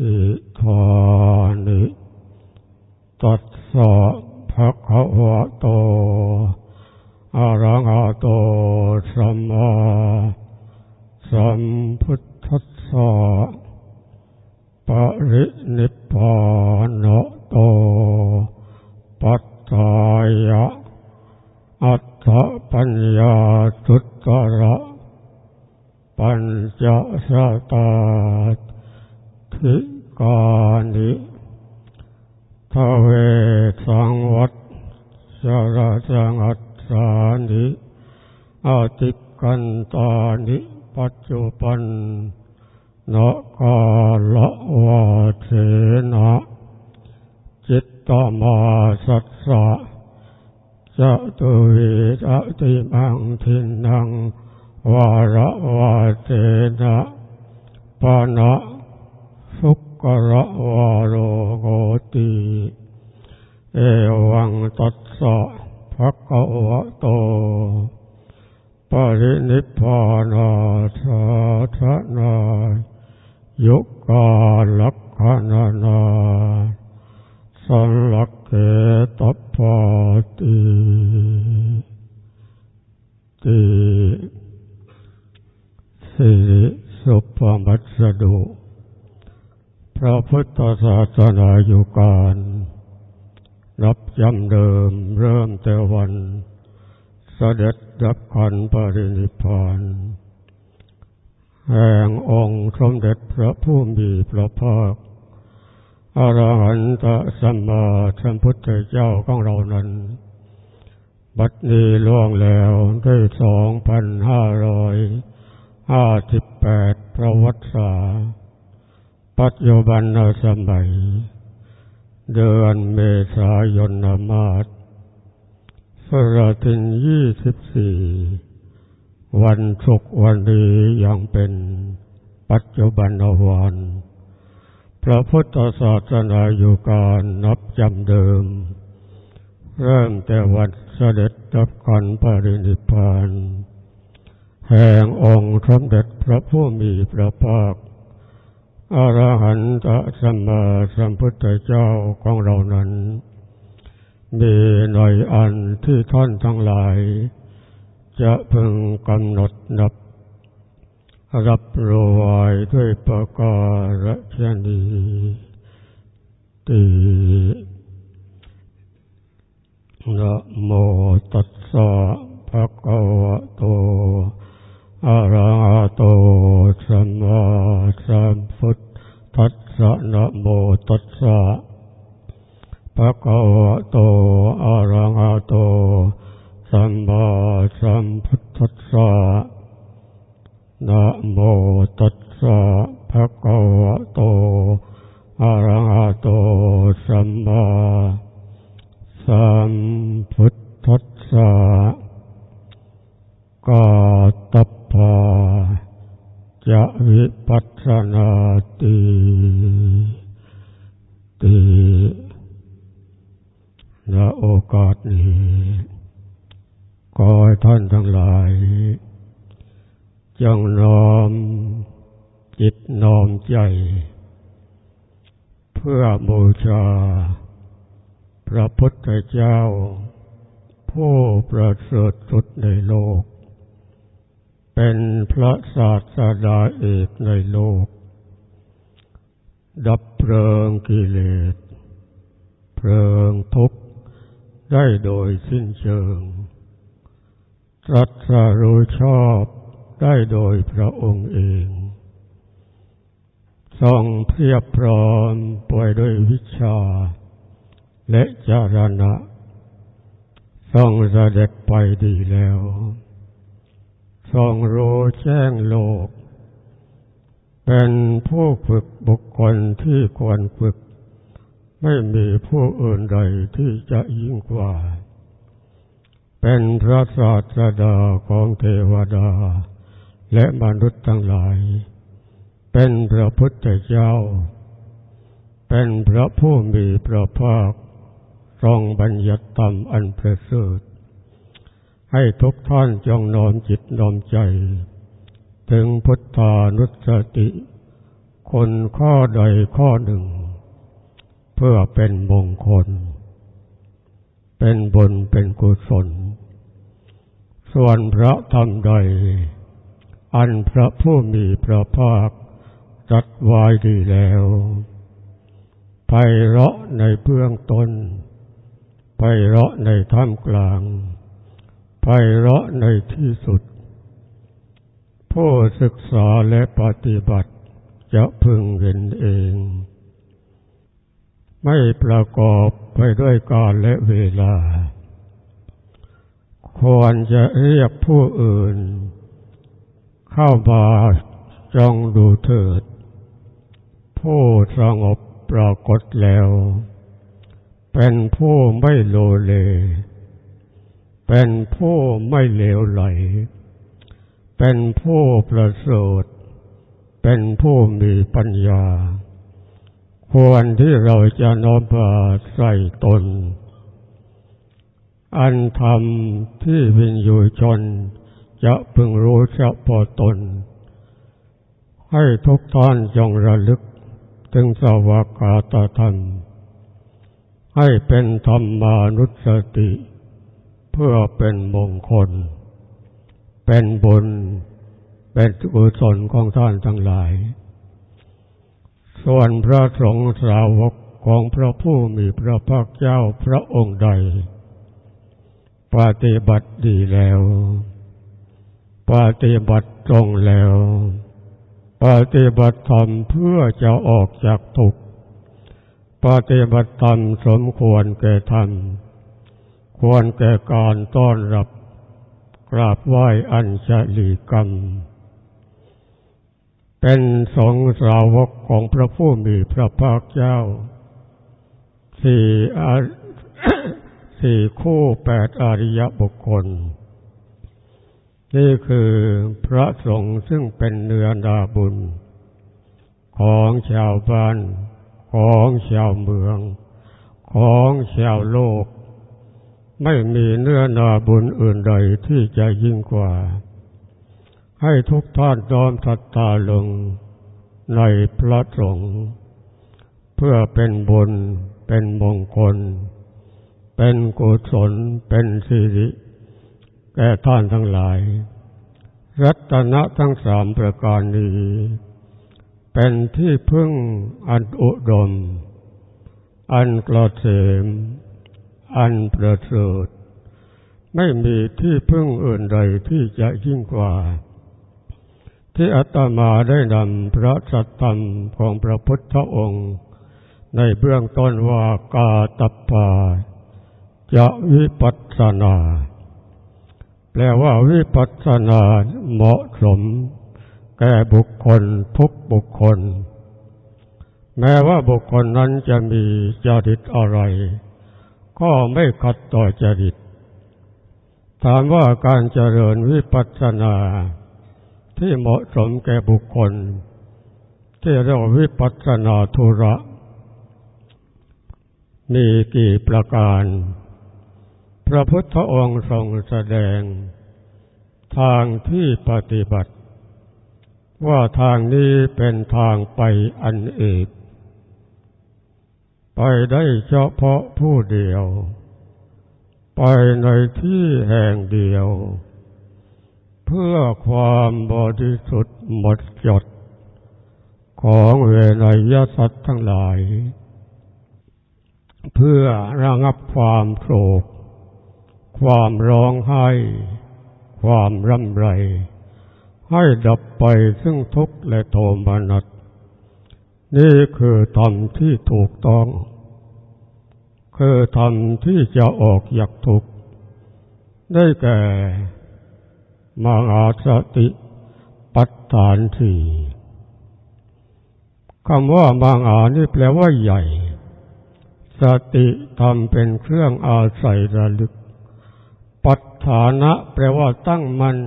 อิทอนิตัสสอภะคะวะโตอะระหะโตสัมมาสัมพุทธัสสะปรินิพพานโตปัจจายะอัตถปัญญาสุตตระปัญจสตาธิ กานิทเวสังวัตสระสังอัตสานิอาติกันตานิปัจจุปันนะกาละวาเทนะจิตตมาสัสสะจะตุวิจติมังทินังวาระวาเทนะปานะ กระวาโรโกติเอวังตัสสะภะคะวะโตปรินิพพานาสาธนายุกาลักขณานาสันลักเกตปาติติสิริสุปมัสสดุ พระพุทธศาสนาอยู่การ นับย้ำเดิมเริ่มแต่วันเสด็จดับขันปรินิพานแห่งองค์สมเด็จพระผู้มีพระภาคอรหันตสัมมาสัมพุทธเจ้าของเรานั้น บัดนี้ล่วงแล้วได้สองพันห้าร้อยห้าสิบแปดประวัติศาสตร์ ปัจจุบันสมัย เดือนเมษายนมาศสรทินยี่สิบสี่วันศุกร์วันนี้ยังเป็นปัจจุบันวันพระพุทธศาสนาอยู่การนับจำเดิม เริ่มแต่วันเสด็จดับกันปรินิพพาน แห่งองค์สมเด็จพระผู้มีพระภาค อรหันตสัมมาสัมพุทธเจ้าของเรานั้น มีหน่อยอันที่ท่านทั้งหลาย จะพึงกำหนดนับ รับรวยด้วยประการฉนีตีนะโมตัสสะภะคะวะโต อะระหะโตสัมมาสัมพุทธัสสะนะโมตัสสะภะคะวะโตอะระหะโตสัมมาสัมพุทธัสสะนะโมตัสสะภะคะวะโตอะระหะโตสัมมาสัมพุทธัสสะกาตปาจะวิปัสสนาติติณโอกาสนี้ขอให้ท่านทั้งหลาย จงน้อมจิตน้อมใจ เพื่อบูชา พระพุทธเจ้า ผู้ประเสริฐสุดในโลก เป็นพระศาสดาเอกในโลก ดับเพลิงกิเลส เพลิงทุกข์ได้โดยสิ้นเชิงตรัสรู้ชอบได้โดยพระองค์เอง ทรงเพียบพร้อมป่วยด้วยวิชา และจารณะทรงเสด็จไปดีแล้ว ทรงรู้แจ้งโลก เป็นผู้ฝึกบุคคลที่ควรฝึก ไม่มีผู้อื่นใดที่จะยิ่งกว่า เป็นพระศาสดาของเทวดา และมนุษย์ทั้งหลาย เป็นพระพุทธเจ้า เป็นพระผู้มีพระภาคทรงบัญญัติธรรมอันประเสริฐให้ทุกท่านจงนอมจิตนอมใจ ถึงพุทธานุสติ คนข้อใดข้อหนึ่ง เพื่อเป็นมงคล เป็นบุญเป็นกุศล ส่วนพระธรรมใด อันพระผู้มีพระภาค จัดไว้ดีแล้วไพเราะในเบื้องต้นไพเราะในท่ามกลางไพเราะในที่สุด ผู้ศึกษาและปฏิบัติจะพึงเห็นเอง ไม่ประกอบไปด้วยกาลและเวลา ควรจะเรียกผู้อื่น เข้ามาจองดูเถิด ผู้สงบปรากฏแล้ว เป็นผู้ไม่โลเล เป็นผู้ไม่เลวไหล เป็นผู้ประเสริฐเป็นผู้มีปัญญา ควรที่เราจะน้อมมาใส่ตน อันธรรมที่วิญญูชนจะพึงรู้เฉพาะตน ให้ทุกท่านจงระลึก ถึงสวากาตธรรมให้เป็นธรรมานุสติ เพื่อเป็นมงคล เป็นบุญ เป็นกุศลของท่านทั้งหลาย ส่วนพระสงฆ์สาวกของพระผู้มีพระภาคเจ้าพระองค์ใด ปฏิบัติดีแล้ว ปฏิบัติตรงแล้ว ปฏิบัติธรรมเพื่อจะออกจากทุกข์ ปฏิบัติธรรมสมควรแก่ธรรม ควรแก่การต้อนรับกราบไหว้อัญชลีกรรม เป็นสองสาวกของพระผู้มีพระภาคเจ้า สี่สี่คู่แปดอริยบุคคล นี่คือพระสงฆ์ซึ่งเป็นเนื้อนาบุญ ของชาวบ้าน ของชาวเมือง ของชาวโลก ไม่มีเนื้อนาบุญอื่นใดที่จะยิ่งกว่า ให้ทุกท่านน้อมศรัทธาลงในพระสงฆ์เพื่อเป็นบุญ เป็นมงคล เป็นกุศล เป็นสิริ แก่ท่านทั้งหลาย รัตนะทั้งสามประการนี้ เป็นที่พึ่งอันอุดม อันกลอดเสม อันประเสริฐไม่มีที่พึ่งอื่นใดที่จะยิ่งกว่า ที่อาตมาได้นำพระสัตธรรมของพระพุทธองค์ ในเบื้องต้นว่ากาตปาจะวิปัสสนา แปลว่าวิปัสสนาเหมาะสม แก่บุคคลทุกบุคคล แม้ว่าบุคคลนั้นจะมีจริตอะไร ก็ไม่ขัดต่อจริต ถามว่าการเจริญวิปัสสนา ที่เหมาะสมแก่บุคคล ที่เรียกวิปัสสนาธุระ มีกี่ประการ พระพุทธองค์ทรงแสดง ทางที่ปฏิบัติ ว่าทางนี้เป็นทางไปอันเอกไปได้เฉพาะผู้เดียว ไปในที่แห่งเดียว เพื่อความบริสุทธิ์หมดจด ของเวนยสัตว์ทั้งหลาย เพื่อระงับความโศก ความร้องไห้ ความร่ำไร ให้ดับไปซึ่งทุกข์และโทมนัสนี่คือธรรมที่ถูกต้อง คือธรรมที่จะออกจากทุกข์ได้แก่มังอาสติปัฏฐานสี่คำว่ามังอานี่แปลว่าใหญ่ สติทำเป็นเครื่องอาศัยระลึก ฐานะแปลว่าตั้งมัน่น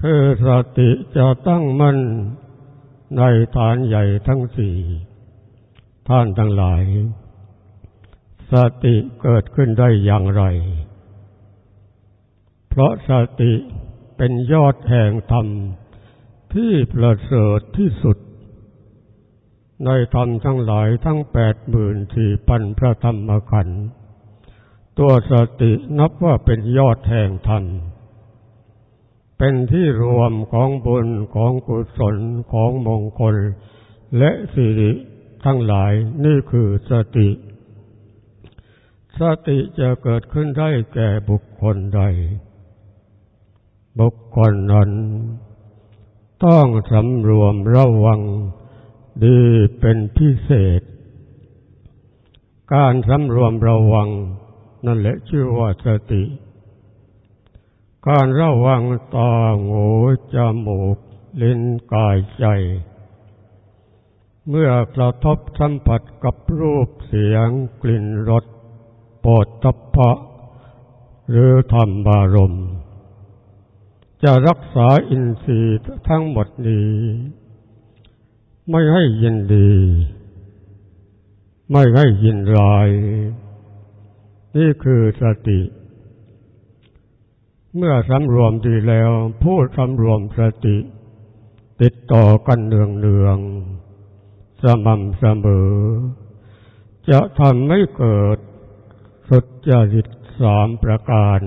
คือสติจะตั้งมั่นในฐานใหญ่ทั้งสี่ท่านทั้งหลาย สติเกิดขึ้นได้อย่างไร เพราะสติเป็นยอดแห่งธรรมที่ประเสริฐที่สุด ในธรรมทั้งหลายทั้งแปดหมื่นสี่พันพระธรรมขันธ์ ตัวสตินับว่าเป็นยอดแห่งธรรมเป็นที่รวมของบุญของกุศลของมงคล และสิริทั้งหลายนี่คือสติ สติจะเกิดขึ้นได้แก่บุคคลใด บุคคลนั้น ต้องสำรวมระวังดีเป็นพิเศษ การสำรวมระวัง นั่นแหละชื่อว่าสติ การระวังตาหูจมูกลิ้นกายใจ เมื่อกระทบสัมผัสกับรูปเสียงกลิ่นรสปอดทัพพะ หรือธรรมารม จะรักษาอินทรีย์ทั้งหมดนี้ ไม่ให้ยินดี ไม่ให้ยินร้าย นี่คือสติ เมื่อสำรวมดีแล้วผู้สำรวมสติ ติดต่อกันเนืองเนืองสม่ำเสมอ จะทำให้เกิดสุจริตสามประการ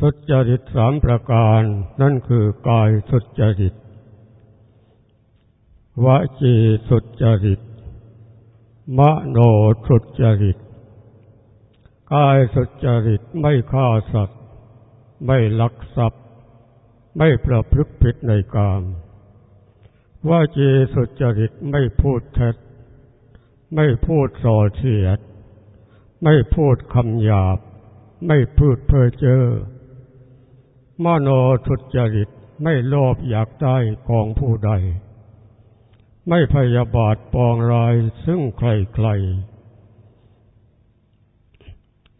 สุจริตสามประการ นั่นคือกายสุจริตวจีสุจริต มโนสุจริต กายสุจริตไม่ฆ่าสัตว์ ไม่ลักทรัพย์ ไม่ประพฤติผิดในกามว่าเจสุจริตไม่พูดเท็จ ไม่พูดส่อเสียด ไม่พูดคำหยาบ ไม่พูดเพ้อเจ้อมโนสุจริตไม่โลภอยากได้ของผู้ใด ไม่พยาบาทปองรายซึ่งใครๆ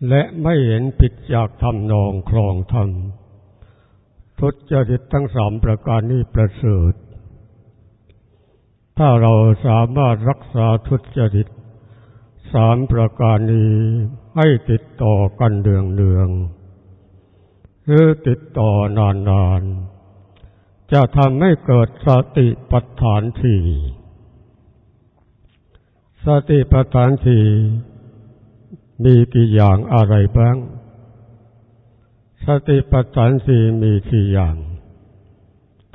และไม่เห็นผิดจากธรรมนองครองธรรมทุจริตทั้งสามประการนี้ประเสริฐ ถ้าเราสามารถรักษาทุจริตสามประการนี้ให้ติดต่อกันเดืองเดืองหรือติดต่อนานๆ จะทำให้เกิดสติปัฏฐานสี่สติปัฏฐานสี่มีกี่อย่างอะไรบ้าง สติปัฏฐานสี่มีกี่อย่าง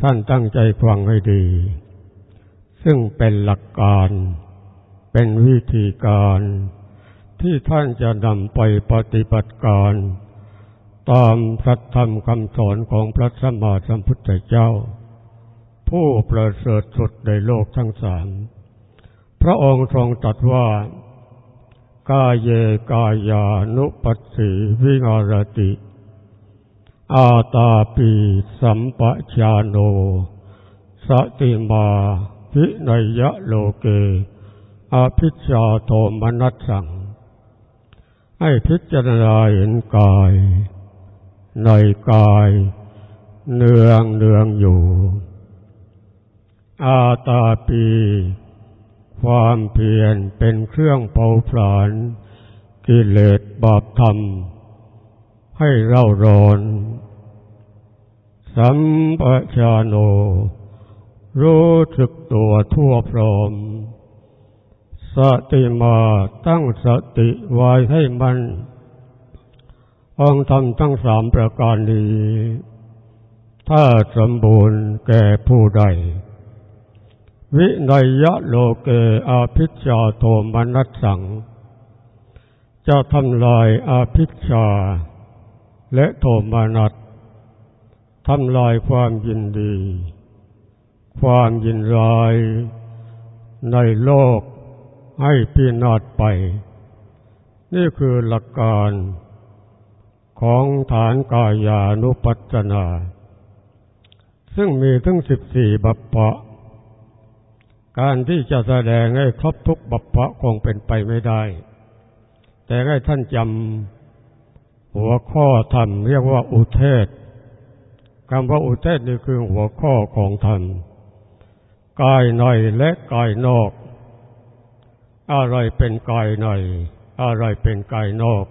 ท่านตั้งใจฟังให้ดี ซึ่งเป็นหลักการ เป็นวิธีการ ที่ท่านจะนำไปปฏิบัติการ ตามสัตธรรมคำสอนของพระสัมมาสัมพุทธเจ้า ผู้ประเสริฐสุดในโลกทั้งสาม พระองค์ทรงตรัสว่า กายเยกายานุปัสสีวิงารติ อาตาปีสัมปชาโน สติมาวินยะโลเกอภิชาโทมนัสสัง ให้พิจารณาเห็นกาย ในกายเนืองเนืองอยู่ อาตาปี ความเพียรเป็นเครื่องเผาผลาญกิเลสบาปธรรม ให้เร่าร้อน สัมปชาโน รู้สึกตัวทั่วพร้อม สติมาตั้งสติไว้ให้มัน องทำทั้งสามประการนี้ ถ้าสมบูรณ์แก่ผู้ใด วินัยยะโลเกอาพิชาโทมนัสสัง จะทำลายอาพิชา และโทมานัสทำลายความยินดี ความยินร้ายในโลกให้พินาศไป นี่คือหลักการ ของฐานกายานุปัจนา ซึ่งมีทั้งสิบสี่บัพพะการที่จะแสดงให้ครบทุกบัพพะคงเป็นไปไม่ได้ แต่ให้ท่านจำหัวข้อธรรมเรียกว่าอุเทศคำว่าอุเทศนี่คือหัวข้อของธรรมกายในและกายนอก อะไรเป็นกายในอะไรเป็นกายนอก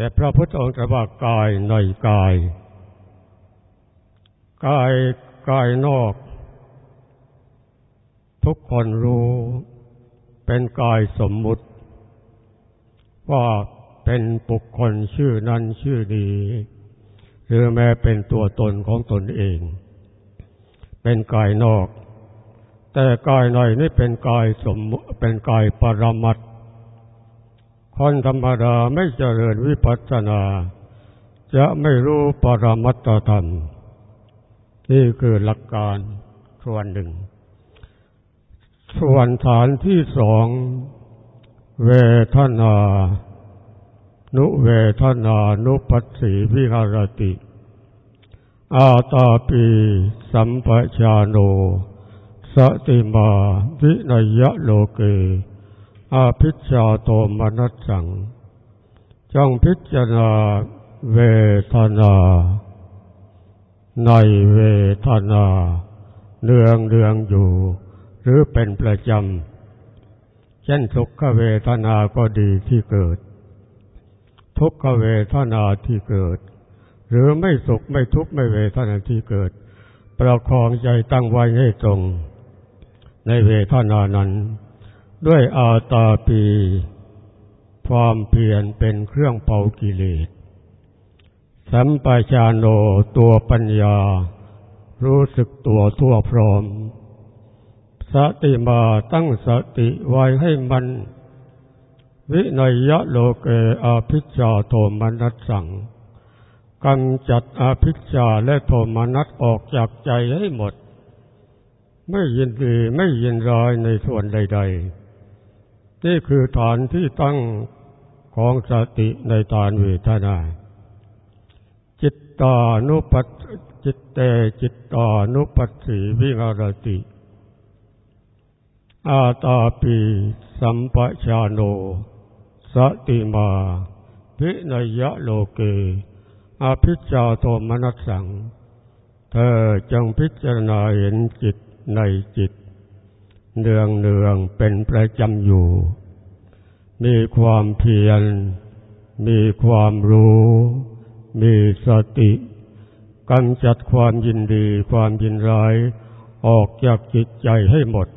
แต่พระพุทธองค์ตรัสว่ากายในกาย กายกายนอก ทุกคนรู้เป็นกายสมมุติ ว่าเป็นบุคคลชื่อนั้นชื่อนี้หรือแม้เป็นตัวตนของตนเอง เป็นกายนอก แต่กายในนี่เป็นกายสมเป็นกายปรมัต คนธรรมดาไม่เจริญวิปัสสนา จะไม่รู้ปรมัตธรรม นี่คือหลักการส่วนหนึ่ง ส่วนฐานที่สอง เวทนา นุเวทนานุปัสสีวิหารติ อาตาปีสัมปชาโน สติมาวินยะโลเก อาพิชาโตมนัสสังจงพิจารณาเวทนา ในเวทนาเนืองเนืองอยู่ หรือเป็นประจำ เช่นทุกขเวทนาก็ดีที่เกิด ทุกขเวทนาที่เกิด หรือไม่สุขไม่ทุกข์ไม่เวทนาที่เกิด ประคองใจตั้งไว้ให้ตรง ในเวทนานั้น ด้วยอาตาปีความเพียรเป็นเครื่องเป่ากิเลส สัมปชาโนตัวปัญญา รู้สึกตัวทั่วพร้อม สติมาตั้งสติไว้ให้มัน วินยะโลเกอาภิชาโทมนัสสังกำจัดอาภิชาและโทมนัสออกจากใจให้หมด ไม่ยินดีไม่ยินร้ายในส่วนใด ๆ นี่คือฐานที่ตั้งของสติในฐานเวทนา จิตตานุปัสจิตเตจิตตานุปัสสีวิหารติ อาตาปีสัมปชาโน สติมาวินยะโลเกอาพิจาโทมนัสสัง เธอจงพิจารณาเห็นจิตในจิต เนืองเนืองเป็นประจำอยู่ มีความเพียร มีความรู้ มีสติกำจัดความยินดีความยินร้ายออกจากจิตใจให้หมด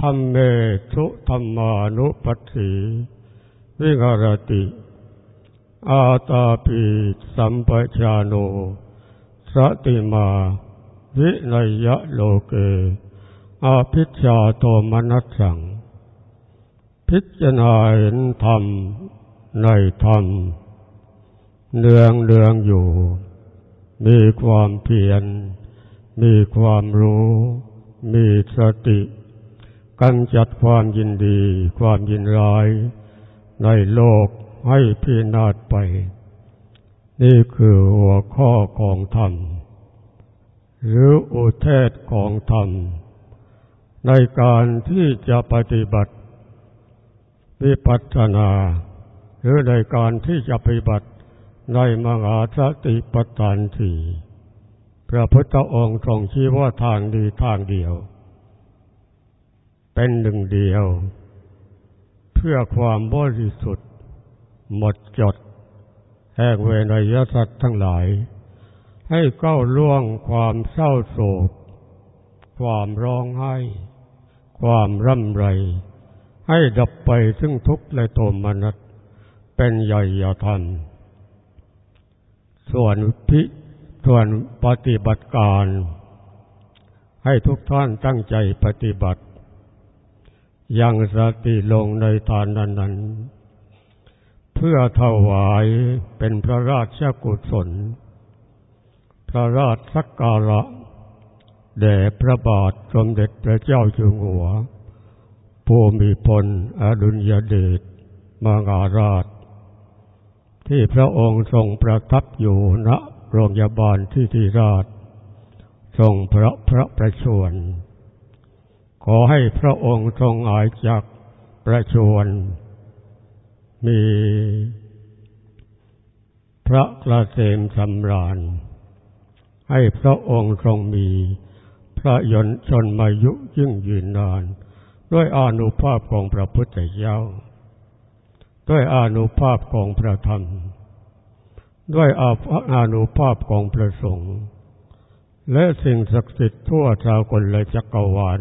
ธรรมเมทุธรรมานุปัสสีวิหารติ อาตาปีสัมปชาโน สติมา วินยะโลเก อาพิชาโทมนัสสัง พิจารณาเห็นธรรมในธรรมเนืองเนืองอยู่ มีความเพียร มีความรู้ มีสติกำจัดความยินดี ความยินร้าย ในโลกให้พินาศไป นี่คือหัวข้อของธรรม หรืออุเทศของธรรม ในการที่จะปฏิบัติวิปัสสนา หรือในการที่จะปฏิบัติในมหาสติปัฏฐานสี่พระพุทธองค์ทรงชี้ว่าทางดีทางเดียว เป็นหนึ่งเดียว เพื่อความบริสุทธิ์ หมดจด แห่งเวนยสัตว์ทั้งหลาย ให้ก้าวล่วงความเศร้าโศก ความร้องไห้ ความร่ำไร ให้ดับไปซึ่งทุกข์และโทมนัสเป็นใหญ่ยธรรมส่วนพิส่วนปฏิบัติการ ให้ทุกท่านตั้งใจปฏิบัติยังสติลงในทานนั้นนเพื่อถวายเป็นพระราชกุศล พระราชสักการะ แด่พระบาทสมเด็จพระเจ้าอยู่หัว ผู้มีพลอดุลยเดชมางาราช ที่พระองค์ทรงประทับอยู่ณโรงพยาบาลที่ทีราช ทรงพระพระประชวรขอให้พระองค์ทรงหายจากประชวรมีพระกระเสมสำราญ ให้พระองค์ทรงมี พระยนชนมายุยิ่งยืนนาน ด้วยอนุภาพของพระพุทธเจ้า ด้วยอานุภาพของพระธรรม ด้วยอานุภาพของพระสงฆ์และสิ่งศักดิ์สิทธิ์ทั่วชาวกลและจักรวาล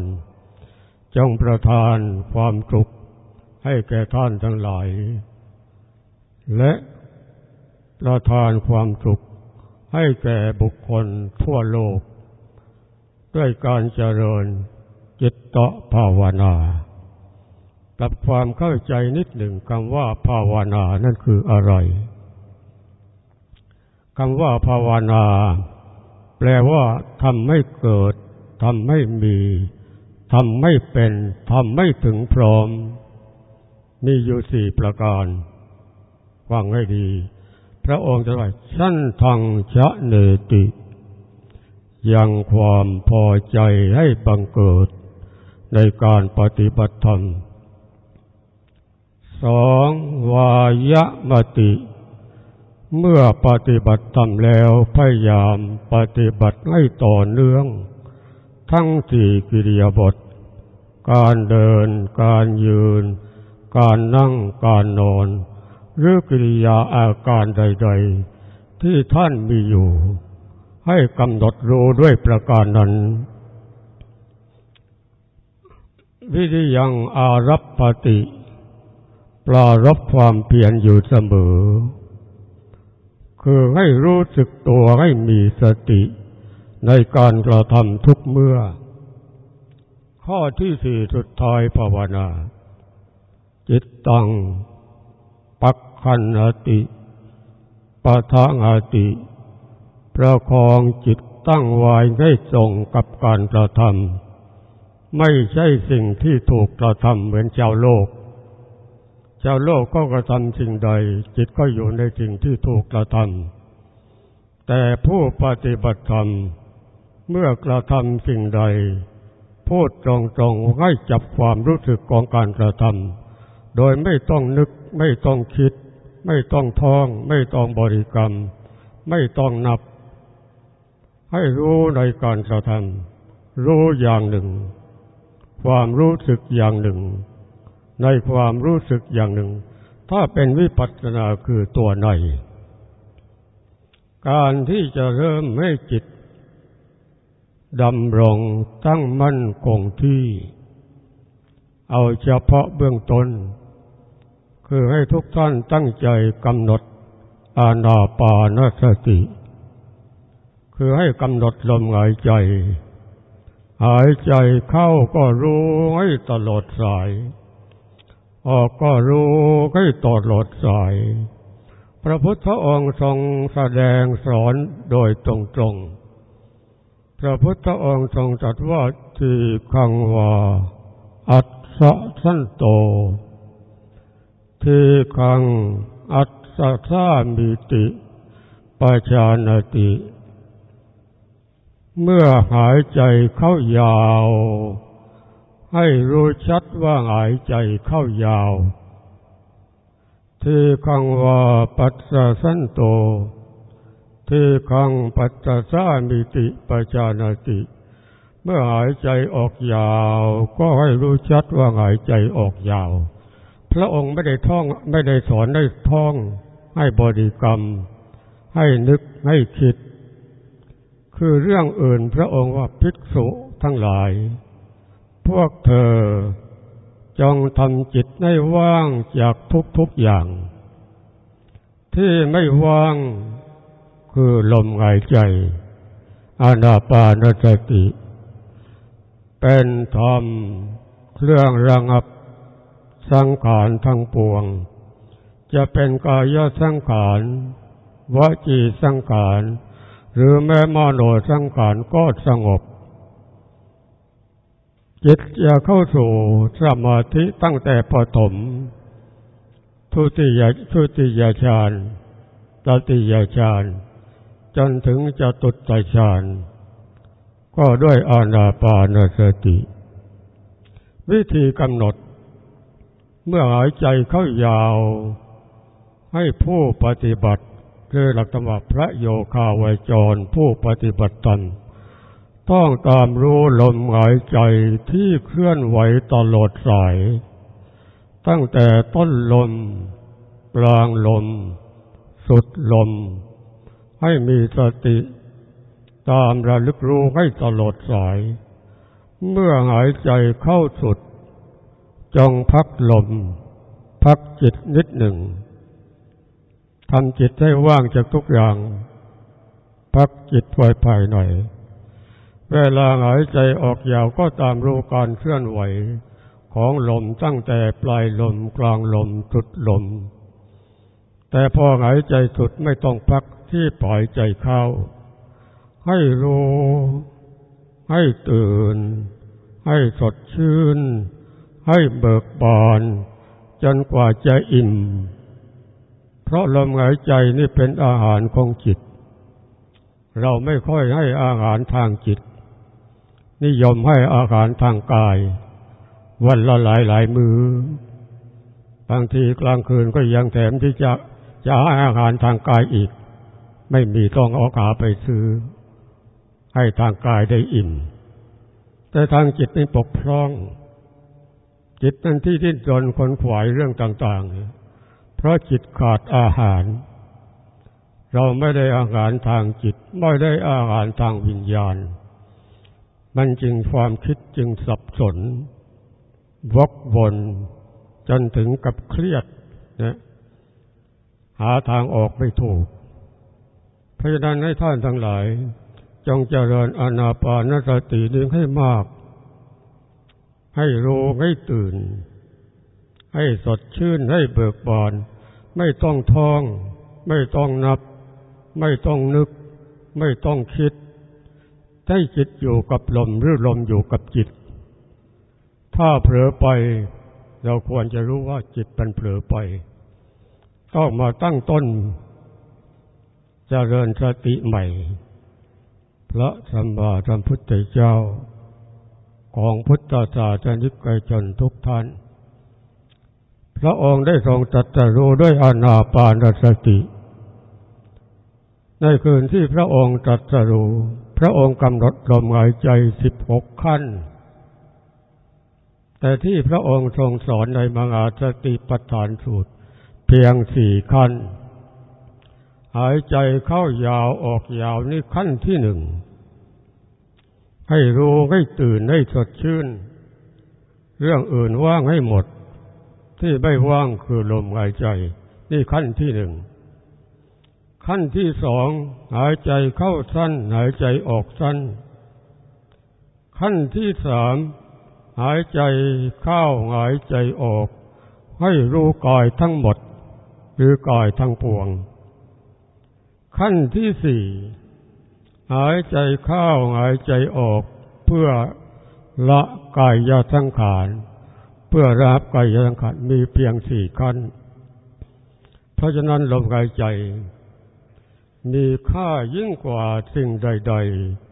จงประทานความสุขให้แก่ท่านทั้งหลาย และประทานความสุขให้แก่บุคคลทั่วโลก ด้วยการเจริญจิตตภาวนาปรับความเข้าใจนิดหนึ่งคำว่าภาวนานั่นคืออะไรคำว่าภาวนา แปลว่าทำให้เกิดทำให้มีทำไม่เป็นทำไม่ถึงพร้อม มีอยู่สี่ประการฟังให้ดี พระองค์จะว่าชั้นทางชะเนติ ยังความพอใจให้บังเกิดในการปฏิบัติธรรมสองวายมติ เมื่อปฏิบัติธรรมแล้วพยายามปฏิบัติให้ต่อเนื่อง ทั้งสี่กิริยาบท การเดิน การยืน การนั่งการนอน หรือกิริยาอาการใด ๆ ที่ท่านมีอยู่ ให้กำหนดรู้ด้วยประการนั้น วิธียังอารัปปติ ปลารบความเพียรอยู่เสมอ คือให้รู้สึกตัวให้มีสติในการกระทำทุกเมื่อ ข้อที่สี่สุดท้ายภาวนา จิตตัง ปักขันอติปะทางอติ ประคองจิตตั้งไว้ให้ทรงกับการกระทำไม่ใช่สิ่งที่ถูกกระทำเหมือนเจ้าโลกชาวโลกก็กระทำสิ่งใด จิตก็อยู่ในสิ่งที่ถูกกระทำแต่ผู้ปฏิบัติธรรม เมื่อกระทำสิ่งใด พูดตรงๆให้จับความรู้สึกของการกระทำโดยไม่ต้องนึกไม่ต้องคิด ไม่ต้องท่อง ไม่ต้องบริกรรม ไม่ต้องนับ ให้รู้ในการกระทำรู้อย่างหนึ่ง ความรู้สึกอย่างหนึ่ง ในความรู้สึกอย่างหนึ่ง ถ้าเป็นวิปัสสนาคือตัวใน การที่จะเริ่มให้จิตดำรงตั้งมั่นคงที่ เอาเฉพาะเบื้องต้น คือให้ทุกท่านตั้งใจกำหนดอานาปานสติ คือให้กำหนดลมหายใจ หายใจเข้าก็รู้ให้ตลอดสาย ออกก็รู้ให้ตลอดสาย พระพุทธองค์ทรงแสดงสอนโดยตรงๆ พระพุทธองค์ทรงจัดว่าทีคังวาอัตสะสันโต ทีคังอัตสะสามิติปชานติ เมื่อหายใจเข้ายาว ให้รู้ชัดว่าหายใจเข้ายาว ทีคังว่าปัสสะสันโต ทีคังปัสสะสามิติปจานาติ เมื่อหายใจออกยาว ก็ให้รู้ชัดว่าหายใจออกยาว พระองค์ไม่ได้ท่องไม่ได้สอนได้ท่อง ให้บริกรรม ให้นึกให้คิด คือเรื่องอื่นพระองค์ว่าภิกษุทั้งหลาย พวกเธอจงทำจิตให้ว่างจากทุกๆอย่าง ที่ไม่ว่างคือลมหายใจอานาปานสติ เป็นธรรมเครื่องระงับสังขารทั้งปวง จะเป็นกายสังขารวจีสังขาร หรือแม้มโนสังขารก็สงบ จิตจะเข้าสู่สมาธิตั้งแต่ปฐมทุติยทุติยฌานตติยฌานจนถึงจะตุตฌานก็ด้วยอานาปานสติ วิธีกำหนด เมื่อหายใจเข้ายาว ให้ผู้ปฏิบัติ คือหลักธรรมพระโยคาวจรผู้ปฏิบัติตนต้องตามรู้ลมหายใจที่เคลื่อนไหวตลอดสาย ตั้งแต่ต้นลม กลางลม สุดลม ให้มีสติ ตามระลึกรู้ให้ตลอดสาย เมื่อหายใจเข้าสุด จงพักลม พักจิตนิดหนึ่ง ทำจิตให้ว่างจากทุกอย่าง พักจิตไว้ภายในเวลาหายใจออกยาวก็ตามรู้การเคลื่อนไหว ของลมตั้งแต่ปลายลมกลางลมสุดลม แต่พอหายใจสุดไม่ต้องพักที่ปล่อยใจเข้า ให้รู้ ให้ตื่น ให้สดชื่น ให้เบิกบาน จนกว่าจะอิ่ม เพราะลมหายใจนี่เป็นอาหารของจิต เราไม่ค่อยให้อาหารทางจิต นิยมให้อาหารทางกาย วันละหลายหลายมือบางทีกลางคืนก็ยังแถมที่จะจะให้อาหารทางกายอีก ไม่มีต้องเอาขาไปซื้อ ให้ทางกายได้อิ่ม แต่ทางจิตนี่ปกพร่อง จิตนั้นที่ทิ้นจนคนขวายเรื่องต่าง ๆ เพราะจิตขาดอาหาร เราไม่ได้อาหารทางจิต ไม่ได้อาหารทางวิญญาณ มันจึงความคิดจึงสับสน วกวนจนถึงกับเครียดนะหาทางออกไม่ถูก เพราะฉะนั้นให้ท่านทั้งหลาย จงเจริญอนาปานสตินี้ให้มาก ให้รู้ให้ตื่น ให้สดชื่นให้เบิกบาน ไม่ต้องท่อง ไม่ต้องนับ ไม่ต้องนึก ไม่ต้องคิด ให้จิตอยู่กับลมหรือลมอยู่กับจิต ถ้าเผลอไป เราควรจะรู้ว่าจิตมันเผลอไป ต้องมาตั้งต้นจเจริญสติใหม่ พระสัมมาสัมพุทธเจ้าของพุทธศาสนิกชนทุกท่าน พระองค์ได้ทรงตรัสรู้ด้วยอนาปานสติ ในคืนที่พระองค์ตรัสรู้พระองค์กำหนดลมหายใจสิบหกขั้น แต่ที่พระองค์ทรงสอนในมหาสติปัฏฐานสูตร เพียงสี่ขั้น หายใจเข้ายาวออกยาวนี่ขั้นที่หนึ่ง ให้รู้ให้ตื่นให้สดชื่น เรื่องอื่นว่างให้หมด ที่ไม่ว่างคือลมหายใจ นี่ขั้นที่หนึ่ง ขั้นที่สองหายใจเข้าสั้น หายใจออกสั้น ขั้นที่สามหายใจเข้าหายใจออก ให้รู้กายทั้งหมด หรือกายทั้งปวง ขั้นที่สี่หายใจเข้าหายใจออกเพื่อละกายยาสังขาร เพื่อรับกายสังขารมีเพียงสี่ขั้น เพราะฉะนั้นลมหายใจ มีค่ายิ่งกว่าสิ่งใด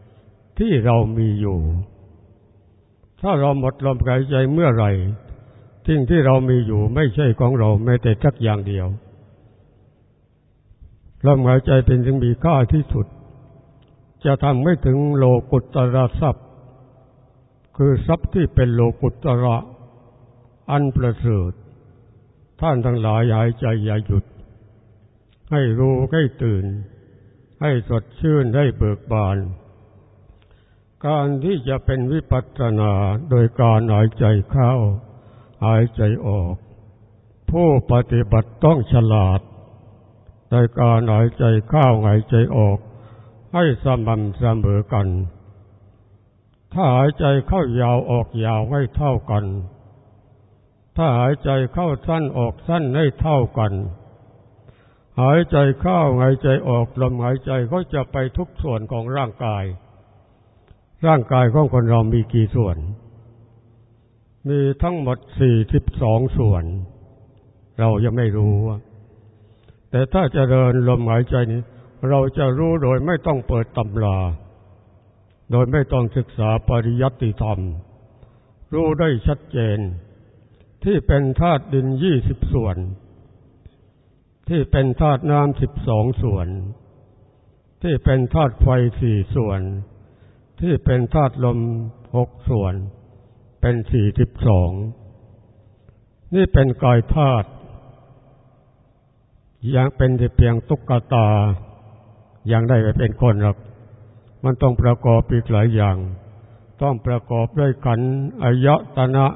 ๆ ที่เรามีอยู่ ถ้าเราหมดลมหายใจเมื่อไหร่สิ่งที่เรามีอยู่ไม่ใช่ของเราแม้แต่สักอย่างเดียวลมหายใจเป็นสิ่งมีค่าที่สุด จะทำไม่ถึงโลกุตระทรัพย์ คือทรัพย์ที่เป็นโลกุตระ อันประเสริฐท่านทั้งหลายหายใจอย่าหยุด ให้รู้ให้ตื่น ให้สดชื่นให้เบิกบาน การที่จะเป็นวิปัสสนาโดยการหายใจเข้า หายใจออก ผู้ปฏิบัติต้องฉลาดในการหายใจเข้าหายใจออก ให้สม่ำเสมอกัน ถ้าหายใจเข้ายาวออกยาวให้เท่ากัน ถ้าหายใจเข้าสั้นออกสั้นให้เท่ากัน หายใจเข้าหายใจออกลมหายใจก็จะไปทุกส่วนของร่างกาย ร่างกายของคนเรามีกี่ส่วน มีทั้งหมดสี่สิบสองส่วน เรายังไม่รู้ แต่ถ้าจะเดินลมหายใจนี้ เราจะรู้โดยไม่ต้องเปิดตำราโดยไม่ต้องศึกษาปริยัติธรรม รู้ได้ชัดเจน ที่เป็นธาตุดินยี่สิบส่วน ที่เป็นธาตุน้ำสิบสองส่วน ที่เป็นธาตุไฟสี่ส่วน ที่เป็นธาตุลมหกส่วน เป็นสี่สิบสอง นี่เป็นกายธาตุยังเป็นเพียงตุ๊กตา ยังได้ไปเป็นคนหรอก มันต้องประกอบอีกหลายอย่าง ต้องประกอบด้วยขันอายตนะ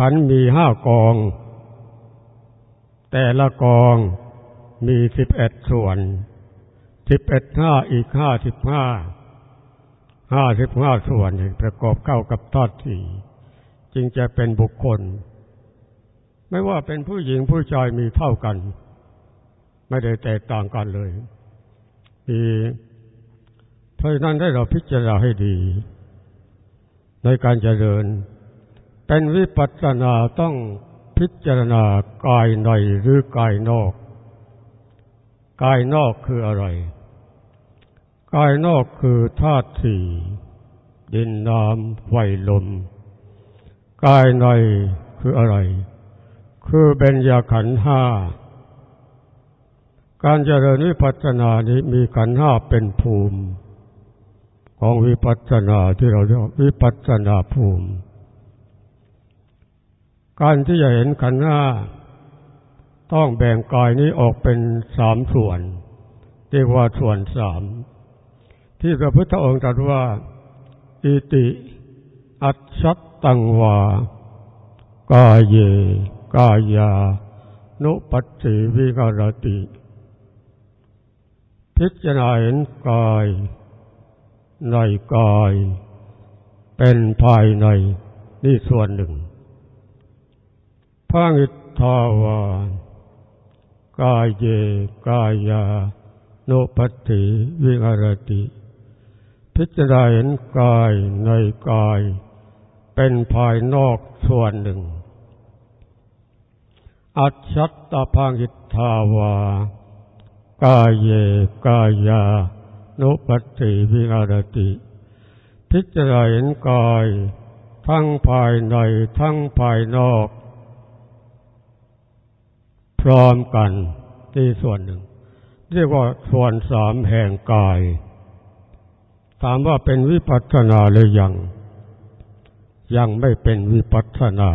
ขันมีห้ากอง แต่ละกองมีสิบเอ็ดส่วน สิบเอ็ดห้าอีกห้าสิบห้า ห้าสิบห้าส่วนประกอบเข้ากับธาตุสี่จึงจะเป็นบุคคล ไม่ว่าเป็นผู้หญิงผู้ชายมีเท่ากัน ไม่ได้แตกต่างกันเลยมีเพราะนั้นได้เราพิจารณาให้ดี ในการเจริญ เป็นวิปัสสนาต้องพิจารณากายในหรือกายนอก กายนอกคืออะไร กายนอกคือธาตุสี่ดินน้ำไฟลม กายในคืออะไร คือเบญญาขันห้า การเจริญวิปัสสนานี้มีขันห้าเป็นภูมิ ของวิปัสสนาที่เราเรียกวิปัสสนาภูมิ การที่จะเห็นขันห้าต้องแบ่งกายนี้ออกเป็นสามส่วนเรียกว่าส่วนสามที่พระพุทธองค์ตรัสว่า อิติ อัจฉตังวา กายเย กายา นุปัสสิวิกรติ พิจารณาเห็นกายในกาย เป็นภายในนี่ส่วนหนึ่ง พระงิทาวากายเยกายาโนปัตติวิหารติ พิจารณาเห็นกายในกาย เป็นภายนอกส่วนหนึ่ง อัจฉัตตพังอิทาวากายเยกายานุปัตติวิหารติ พิจารณาเห็นกาย ทั้งภายในทั้งภายนอก พร้อมกันที่ส่วนหนึ่ง เรียกว่าส่วนสามแห่งกาย ถามว่าเป็นวิปัสสนาหรือยัง ยังไม่เป็นวิปัสสนา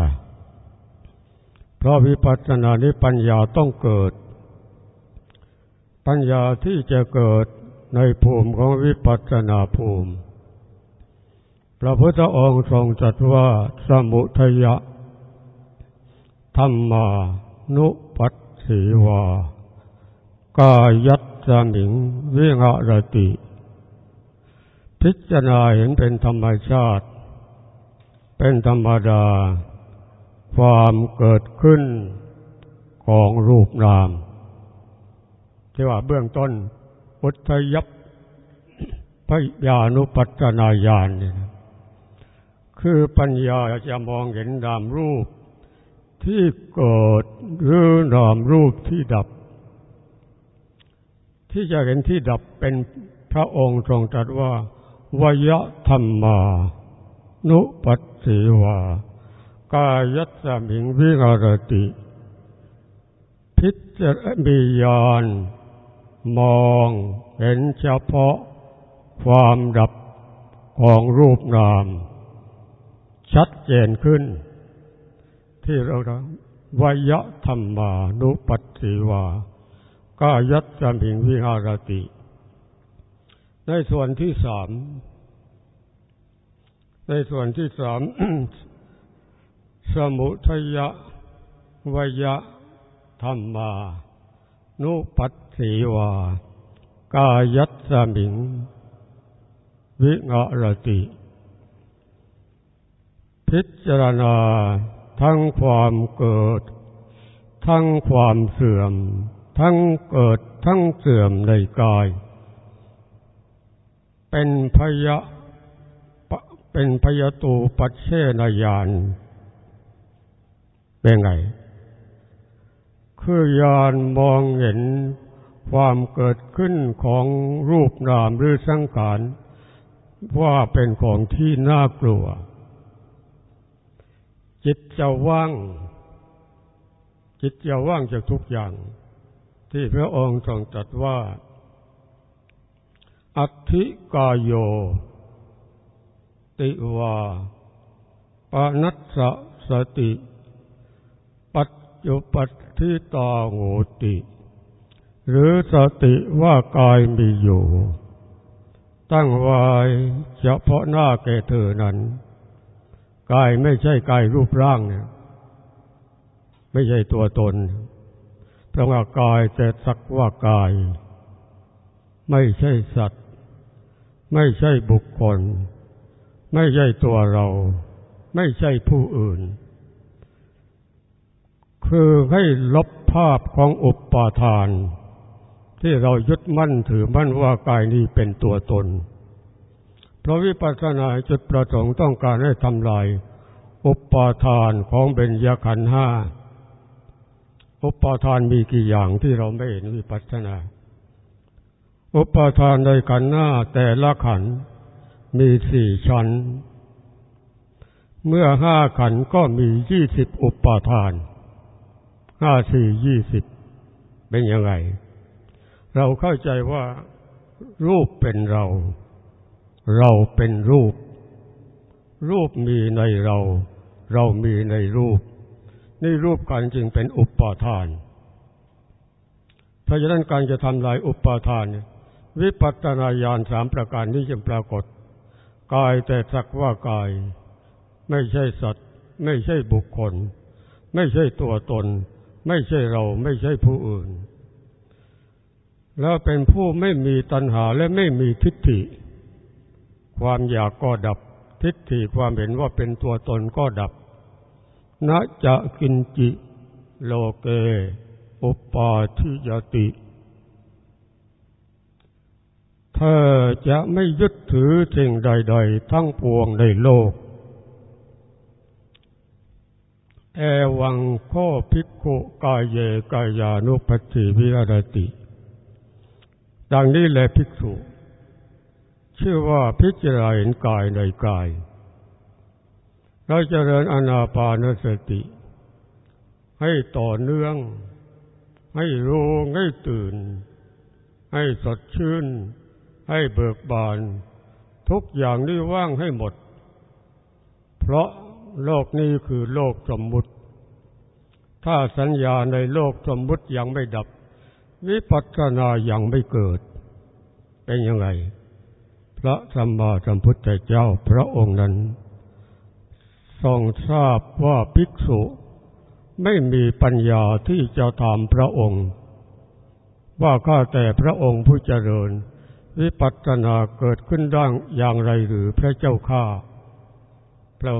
เพราะวิปัสสนานี้ปัญญาต้องเกิด ปัญญาที่จะเกิดในภูมิของวิปัสสนาภูมิ พระพุทธองค์ทรงจัดว่าสมุทยะธรรมา นุปัสสีวา กายัตสมิงวิหารติ พิจารณาเห็นเป็นธรรมชาติ เป็นธรรมดา ความเกิดขึ้นของรูปนาม ที่ว่าเบื้องต้นอุทยับพยานุปัจนาญาณนี่คือปัญญาจะมองเห็นนามรูป ที่เกิดหรือนามรูปที่ดับ ที่จะเห็นที่ดับเป็นพระองค์ทรงตรัสว่าวยธรรมา นุปัสสีวากายัสมิงวิหารติ พิจารมียานมองเห็นเฉพาะความดับของรูปนาม ชัดเจนขึ้น ที่เราวยธรรมานุปัสสิวาก็ยัตจมิงวิหารติ ในส่วนที่สาม ในส่วนที่สาม สมุทยะวยธรรมานุปัสสีวากายัตสมิงวิงารติ พิจารณา ทั้งความเกิด ทั้งความเสื่อม ทั้งเกิดทั้งเสื่อมในกาย เป็นพยะเป็นพยตูปัจเชนยานเป็นไง คือยานมองเห็นความเกิดขึ้นของรูปนามหรือสังขารว่าเป็นของที่น่ากลัว จิตจะว่าง จิตจะว่างจากทุกอย่าง ที่พระองค์ทรงตรัสว่า อัธิกายโย ติวาปนัสสติ ปัจจุปัทิตาโหติ หรือสติว่ากายมีอยู่ ตั้งไว้เฉพาะหน้าแก่เธอนั้น กายไม่ใช่กายรูปร่างเนี่ย ไม่ใช่ตัวตน เพราะว่ากายแต่สักว่ากาย ไม่ใช่สัตว์ ไม่ใช่บุคคล ไม่ใช่ตัวเรา ไม่ใช่ผู้อื่น คือให้ลบภาพของอุปปาทาน ที่เรายึดมั่นถือมั่นว่ากายนี้เป็นตัวตน เพราะวิปัสสนาจุดประสงค์ต้องการให้ทำลาย อุปาทานของเบญญขันห้า อุปาทานมีกี่อย่างที่เราไม่เห็นวิปัสสนา อุปาทานในขันห้าแต่ละขันมีสี่ชั้น เมื่อห้าขันก็มียี่สิบอุปาทาน ห้าสี่ยี่สิบเป็นยังไง เราเข้าใจว่ารูปเป็นเรา เราเป็นรูป รูปมีในเรา เรามีในรูป นี่รูปการจึงเป็นอุปาทาน เพราะฉะนั้นการจะทำลายอุปาทาน วิปัตนาญาณสามประการนี้จะปรากฏ กายแต่สักว่ากาย ไม่ใช่สัตว์ ไม่ใช่บุคคล ไม่ใช่ตัวตน ไม่ใช่เราไม่ใช่ผู้อื่น แล้วเป็นผู้ไม่มีตัณหาและไม่มีทิฏฐิ ความอยากก็ดับ ทิฏฐิความเห็นว่าเป็นตัวตนก็ดับนะจะกินจิ โลเก อุปาทิยติ เธอจะไม่ยึดถือสิ่งใด ๆ ทั้งปวงในโลก เอวังโคภิกขุกายเยกายานุปติวิรติ ดังนี้แหละภิกษุ ชื่อว่าพิจารณาเห็นกายในกาย เราจเจริญอนาปานสติ ให้ต่อเนื่อง ให้รู้ให้ตื่น ให้สดชื่น ให้เบิกบาน ทุกอย่างนี้ว่างให้หมด เพราะโลกนี้คือโลกสมมุติ ถ้าสัญญาในโลกสมมุติยังไม่ดับ วิปัสสนายังไม่เกิด เป็นยังไง พระสัมมาสัมพุทธเจ้าพระองค์นั้น ทรงทราบว่าภิกษุไม่มีปัญญาที่จะถามพระองค์ ว่าข้าแต่พระองค์ผู้เจริญ วิปัสสนาเกิดขึ้นดังอย่างไรหรือพระเจ้าข้าพระ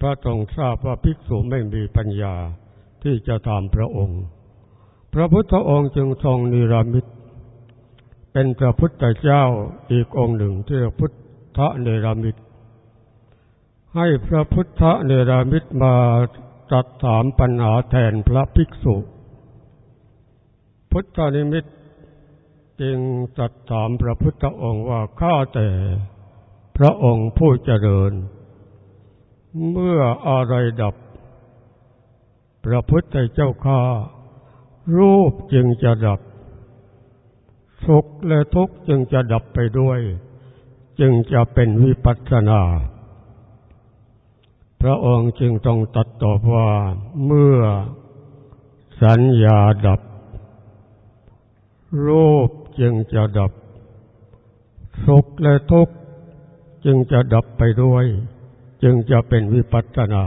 พระทรงทราบว่าภิกษุไม่มีปัญญาที่จะถามพระองค์ พระพุทธองค์จึงทรงนิรามิต เป็นพระพุทธเจ้าอีกองค์หนึ่งที่พุทธเนรามิต ให้พระพุทธเนรามิตมาจัดถามปัญหาแทนพระภิกษุ พุทธนิมิตจึงจัดถามพระพุทธองค์ว่าข้าแต่พระองค์ผู้เจริญ เมื่ออะไรดับ พระพุทธเจ้าข้ารูปจึงจะดับ สุขและทุกข์จึงจะดับไปด้วย จึงจะเป็นวิปัสสนา พระองค์จึงต้องตัดตอบว่าเมื่อสัญญาดับ รูปจึงจะดับ สุขและทุกข์จึงจะดับไปด้วย จึงจะเป็นวิปัสสนา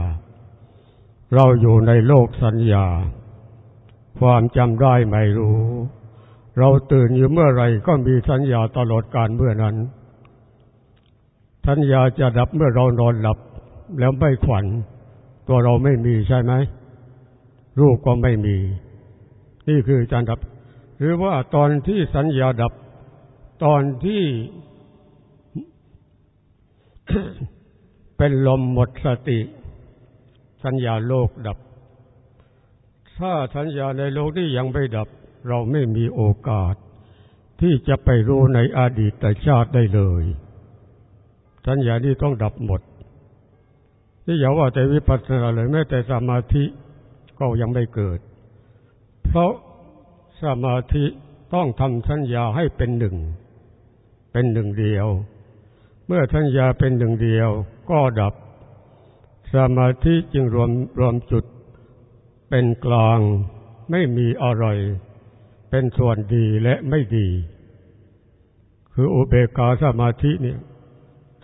เราอยู่ในโลกสัญญา ความจำได้ไม่รู้ เราตื่นอยู่เมื่อไรก็มีสัญญาตลอดการเมื่อนั้น สัญญาจะดับเมื่อเรานอนหลับ แล้วไม่ขวัญ ตัวเราไม่มีใช่ไหมรูปก็ไม่มี นี่คือการดับ หรือว่าตอนที่สัญญาดับ ตอนที่ เป็นลมหมดสติ สัญญาโลกดับ ถ้าสัญญาในโลกนี้ยังไม่ดับ เราไม่มีโอกาส ที่จะไปรู้ในอดีตชาติได้เลยสัญญานี้ต้องดับหมด นี่อย่าว่าแต่วิปัสสนาเลยแม้แต่สมาธิก็ยังไม่เกิด เพราะสมาธิต้องทำสัญญาให้เป็นหนึ่ง เป็นหนึ่งเดียว เมื่อสัญญาเป็นหนึ่งเดียว ก็ดับ สมาธิจึงรวมรวมจุดเป็นกลางไม่มีอะไร เป็นส่วนดีและไม่ดี คืออุเบกขาสมาธิเนี่ย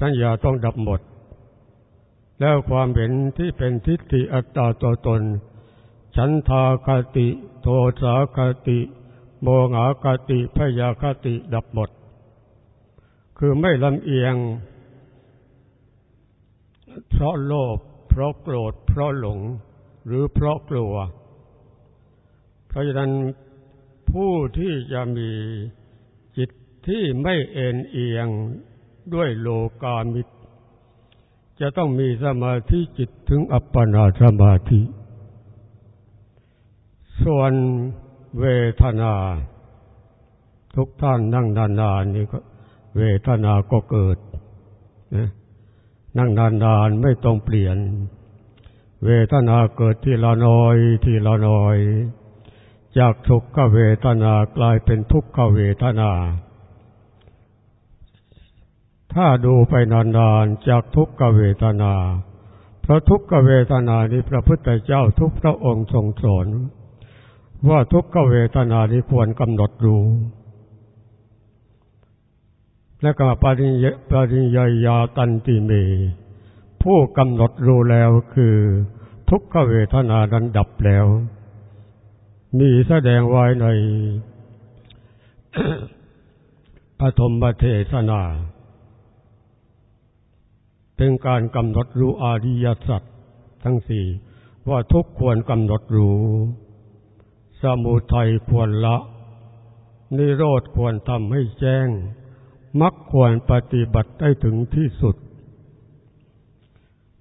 สัญญาต้องดับหมด แล้วความเห็นที่เป็นทิฏฐิอัตตาตัวตน ฉันทาคติ โทสาคติ โมหาคติพยาคติดับหมด คือไม่ลำเอียง เพราะโลภเพราะโกรธ เพราะหลง หรือเพราะกลัว เพราะฉะนั้น ผู้ที่จะมีจิตที่ไม่เอ็นเอียงด้วยโลกามิตร จะต้องมีสมาธิจิตถึงอัปปนาสมาธิ ส่วนเวทนา ทุกท่านนั่งนานๆนี่ก็ เวทนาก็เกิดนะนั่งนานๆไม่ต้องเปลี่ยน เวทนาเกิดทีละน้อย ทีละน้อย จากทุกขเวทนากลายเป็นทุกขเวทนา ถ้าดูไปนานๆจากทุกขเวทนา เพราะทุกขเวทนานี้พระพุทธเจ้าทุกพระองค์ทรงสอนว่าทุกขเวทนานี้ควรกำหนดรู้และก็ปริญปริญญายาตันติเม ผู้กำหนดรู้แล้วคือ ทุกขเวทนานั้นดับแล้ว มีแสดงไว้ในปฐมเทศนา เป็นการกำหนดรู้อริยสัจทั้งสี่ว่าทุกควรกำหนดรู้ สมุทัยควรละ นิโรธควรทำให้แจ้งมรรคควรปฏิบัติได้ถึงที่สุด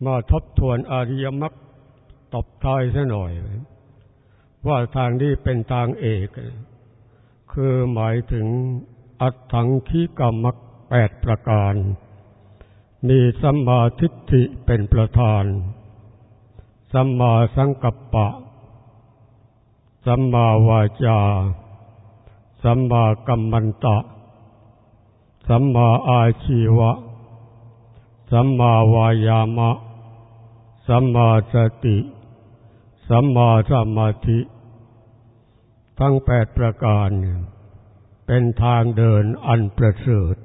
มาทบทวนอริยมรรคตบทายซะหน่อย ว่าทางนี้เป็นทางเอก คือหมายถึงอัตถังคีกรรมรรคแปดประการ มีสัมมาทิฏฐิเป็นประธาน สัมมาสังกัปปะ สัมมาวาจา สัมมากัมมันตะ สัมมาอาชีวะ สัมมาวายามะ สัมมาสติ สัมมาสมาธิ ทั้งแปดประการ เป็นทางเดินอันประเสริฐ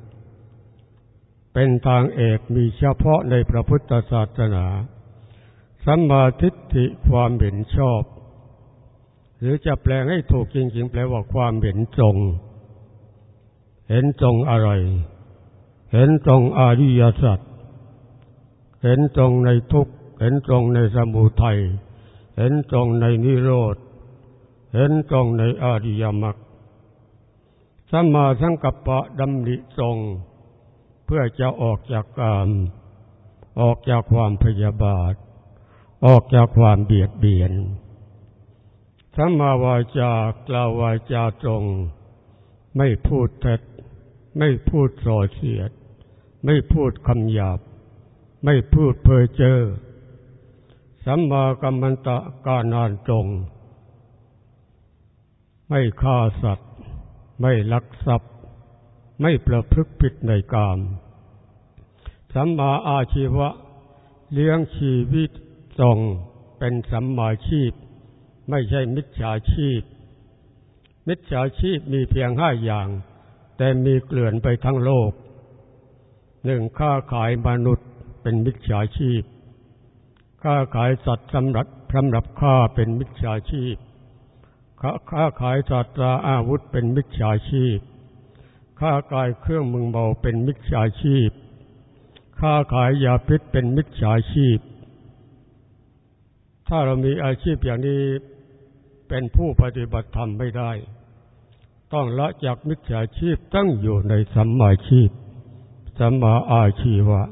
เป็นทางเอกมีเฉพาะในพระพุทธศาสนา สัมมาทิฏฐิความเห็นชอบ หรือจะแปลงให้ถูกจริงๆ แปลว่าความเห็นตรง เห็นตรงอะไร เห็นตรงอริยสัจ เห็นตรงในทุกข์เห็นตรงในสมุทัย เห็นตรงในนิโรธ เห็นตรงในอริยมรรคสัมมาสังกัปปะดำริตรง เพื่อจะออกจากกาม ออกจากความพยาบาท ออกจากความเบียดเบียนสัมมาวาจากล่าววาจาตรง ไม่พูดเท็จ ไม่พูดส่อเสียด ไม่พูดคำหยาบ ไม่พูดเพ้อเจ้อสัมมากัมมันตะกานานตรง ไม่ฆ่าสัตว์ ไม่ลักทรัพย์ ไม่ประพฤติผิดในกามสัมมาอาชีวะ เลี้ยงชีวิตทรงเป็นสัมมาชีพ ไม่ใช่มิจฉาชีพ มิจฉาชีพมีเพียงห้าอย่าง แต่มีเกลื่อนไปทั้งโลกหนึ่งค้าขายมนุษย์เป็นมิจฉาชีพ ค้าขายสัตว์สำหรับสำหรับฆ่าเป็นมิจฉาชีพ ค้าขายสัตราอาวุธเป็นมิจฉาชีพ ค้าขายเครื่องมึงเบาเป็นมิจฉาชีพ ค้าขายยาพิษเป็นมิจฉาชีพ ถ้าเรามีอาชีพอย่างนี้เป็นผู้ปฏิบัติธรรมไม่ได้ ต้องละจากมิจฉาชีพตั้งอยู่ในสัมมาชีพ สัมมาอาชีวะ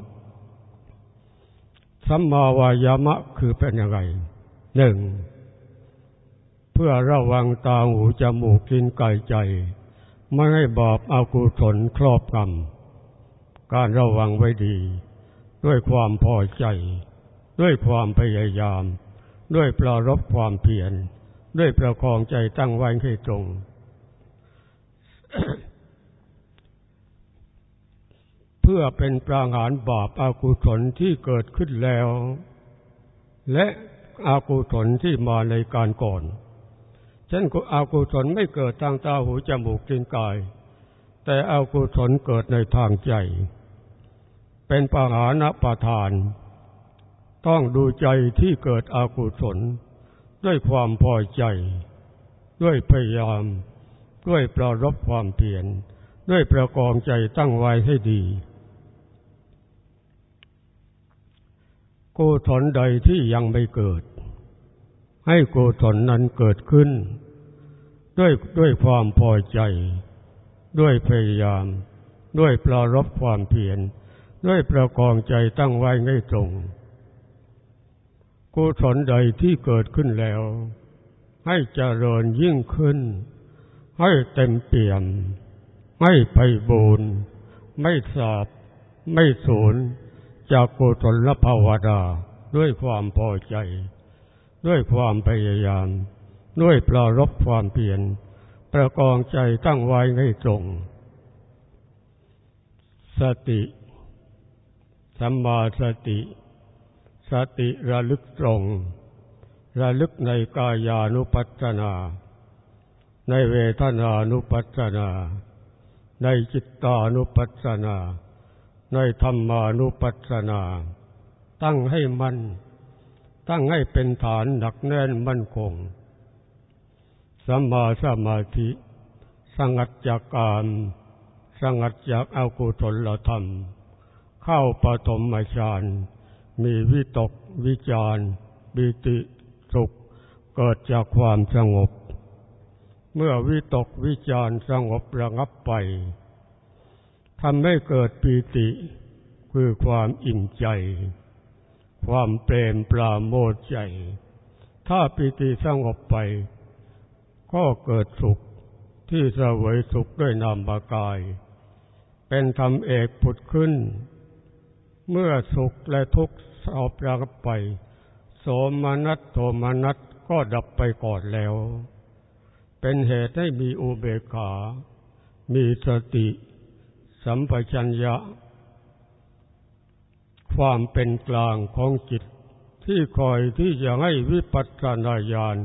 สัมมาวายามะคือเป็นยังไงหนึ่ง เพื่อระวังตาหูจมูกกินไก่ใจ ไม่ให้บาปอากุศลครอบงำการระวังไว้ดี ด้วยความพอใจ ด้วยความพยายาม ด้วยปรารบความเพียร ด้วยประคองใจตั้งไว้ให้ตรง เพื่อเป็นปราหารบาปอากุศลที่เกิดขึ้นแล้ว และอากุศลที่มาในการก่อน เช่นอากุศลไม่เกิดทางตาหูจมูกลิ้นกาย แต่อากุศลเกิดในทางใจ เป็นปหานประทาน ต้องดูใจที่เกิดอากุศล ด้วยความพอใจ ด้วยพยายาม ด้วยปรารบความเพียรด้วยประกองใจตั้งไว้ให้ดีกุศลใดที่ยังไม่เกิด ให้กุศลนั้นเกิดขึ้น ด้วยด้วยความพอใจ ด้วยพยายาม ด้วยปรารบความเพียรด้วยประกองใจตั้งไว้ให้ตรงกุศลใดที่เกิดขึ้นแล้ว ให้เจริญยิ่งขึ้น ให้เต็มเปี่ยม ไม่ไปบูนไม่สาบ ไม่สูญจากกุศลภาวดาด้วยความพอใจ ด้วยความพยายาม ด้วยปรารบความเพียรประกองใจตั้งไว้ให้ตรง สติสัมมาสติ สติระลึกตรง ระลึกในกายานุปัสสนา ในเวทนานุปัสสนา ในจิตตานุปัสสนา ในธรรมานุปัสสนา ตั้งให้มัน่น ตั้งให้เป็นฐานหนักแน่นมั่นคงสัมมาสมาธิสงัดจากการสงัดจากอากุศลธรรม เข้าปฐมฌานมีวิตกวิจารบิติสุข เกิดจากความสงบ เมื่อวิตกวิจารสงบระงับไปทำให้เกิดปีติ คือความอิ่มใจ ความเปรมปราโมทใจ ถ้าปีติสงบไป ก็เกิดสุขที่เสวยสุขด้วยนามกาย เป็นธรรมเอกผุดขึ้น เมื่อสุขและทุกข์สอบระงับไป โสมนัสโทมนัสก็ดับไปก่อนแล้ว เป็นเหตุให้มีอุเบกขา มีสติ สัมปชัญญะ ความเป็นกลางของจิตที่คอยที่จะให้วิปัสสนาญาณ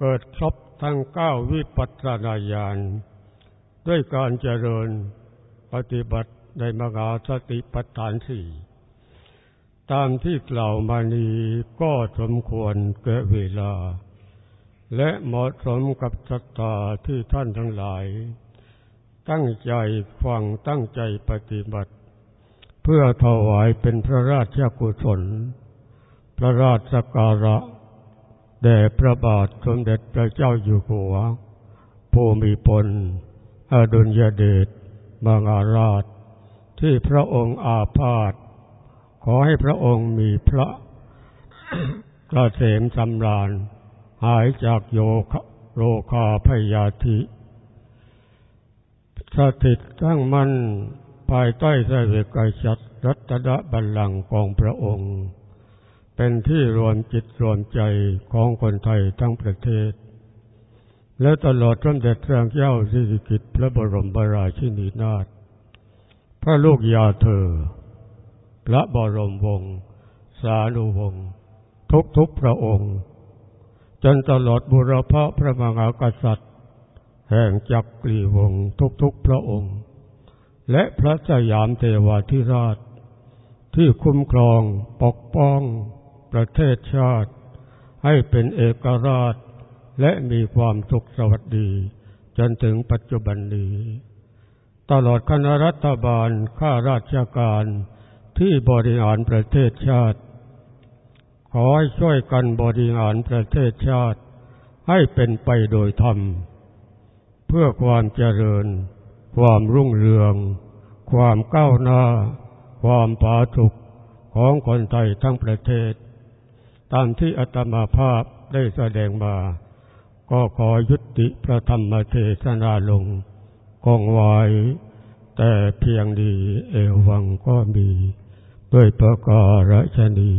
เกิดครบทั้งเก้าวิปัสสนาญาณด้วยการเจริญปฏิบัติในมหาสติปัฏฐานสี่ตามที่กล่าวมานี้ก็สมควรเกิดเวลา และเหมาะสมกับศรัทธาที่ท่านทั้งหลาย ตั้งใจฟังตั้งใจปฏิบัติ เพื่อถวายเป็นพระราชกุศล พระราชการะ แด่พระบาทสมเด็จพระเจ้าอยู่หัว ภูมิพลอดุลยเดชบางอาราช ที่พระองค์อาพาธขอให้พระองค์มีพระกระเสมสำราญ หายจากโยคโรคาพยาธิ สถิตตั้งมั่น ภายใต้สเวกายชัดรัตนบัลลังก์ของพระองค์ เป็นที่รวมจิตรวมใจของคนไทยทั้งประเทศ และตลอดจนเด็จพระเจ้าสิริกิติ์พระบรมราชินีนาถพระลูกยาเธอ พระบรมวงศ์สานุวงศ์ทุกทุกพระองค์ จนตลอดบุรพพระมหากษัตริย์ แห่งจักรีวงศ์ทุกๆพระองค์ และพระสยามเทวาธิราช ที่คุ้มครองปกป้อง ประเทศชาติ ให้เป็นเอกราช และมีความสุขสวัสดี จนถึงปัจจุบันนี้ ตลอดคณะรัฐบาลข้าราชการที่บริหารประเทศชาติ ขอให้ช่วยกันบริหารประเทศชาติ ให้เป็นไปโดยธรรม เพื่อความเจริญ ความรุ่งเรือง ความก้าวหน้า ความผาสุกของคนไทยทั้งประเทศ ตามที่อาตมาภาพได้แสดงมา ก็ขอยุติพระธรรมเทศนาลงกองไว้แต่เพียงดีเอวังก็มี ด้วยประการฉนี